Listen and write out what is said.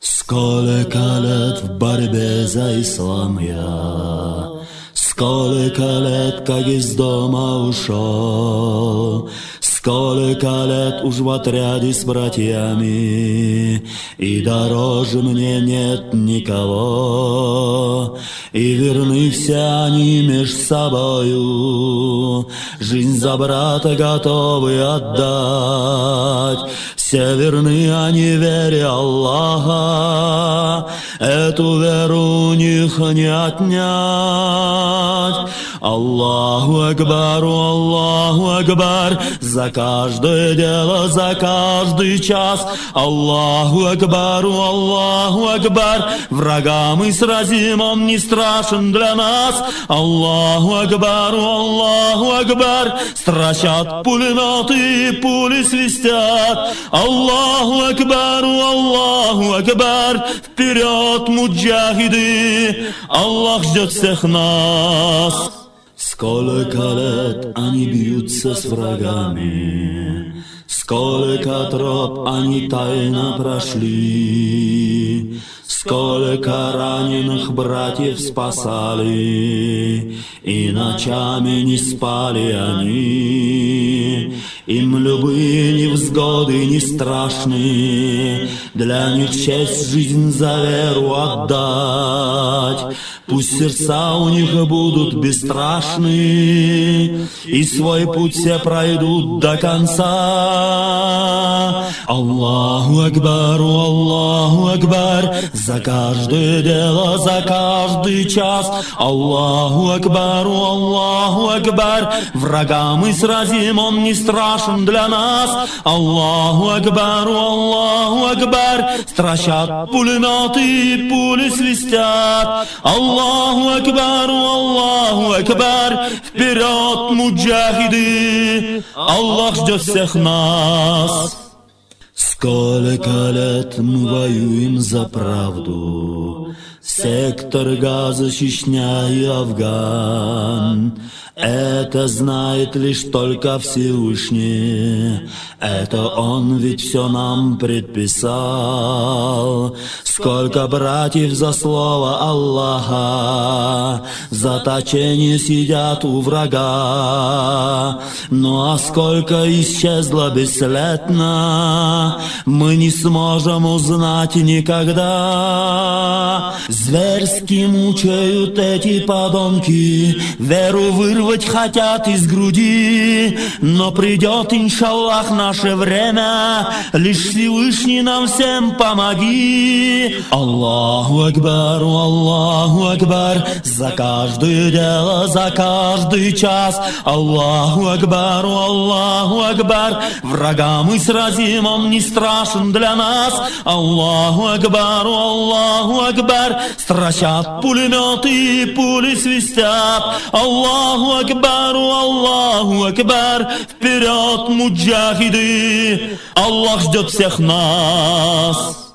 Сколько лет в борьбе за ислам я, Сколько лет, как Сколько лет уж в отряде с братьями, И дороже мне нет никого, И верны все они меж собою, Жизнь за брата готовы отдать, все верны они вере Аллаха, Эту веру у них не отнять. Аллаху Акбару, Аллаху Акбар, за каждое дело, за каждый час. Аллаху Акбару, Аллаху Акбар, врага мы сразим, он не страшен для нас. Аллаху Акбару, Аллаху Акбар, стращат пулеметы и пули свистят. Аллаху Акбару, Аллаху Акбар, вперед, муджахиды, Аллах ждет всех нас. Сколько лет они бьются с врагами, Сколько троп они тайно прошли, Сколько раненых братьев спасали, И ночами не спали они. Им любые невзгоды не страшны, Для них честь жизнь за веру отдать. Пусть сердца у них будут бесстрашны, И свой путь все пройдут до конца. Аллаху Акбару, Аллаху Акбар, За каждое дело, за каждый час. Аллаху Акбару, Аллаху Акбар, Врага мы сразим, он не страшен для нас. Аллаху Акбару, Аллаху Акбар, Стращат пулеметы пули свистят. Аллаху Акбар, Аллаху Акбар, вперед, муджахиды, Аллах ждет всех нас. Сколько лет мы воюем за правду, Сектор Газа, Чечня и Афган. Это знает лишь только Всевышний, Это Он ведь все нам предписал. Сколько братьев за слово Аллаха, Заточение сидят у врага. Ну а сколько исчезло бесследно, Мы не сможем узнать никогда. Зверски мучают эти подонки, Веру вырвать хотят из груди, Но придет, иншаллах, наше время, Лишь Всевышний нам всем помоги. Аллаху Акбар, Аллаху Акбар, За каждое дело, за каждый час. Аллаху Акбар, Аллаху Акбар, Врага мы сразим, он не страшен для нас. Аллаху Акбар, Аллаху Акбар, Стращат пулеметы и пули свистят. Аллаху Акбару, Аллаху Акбар, вперед, муджахиды, Аллах ждет всех нас.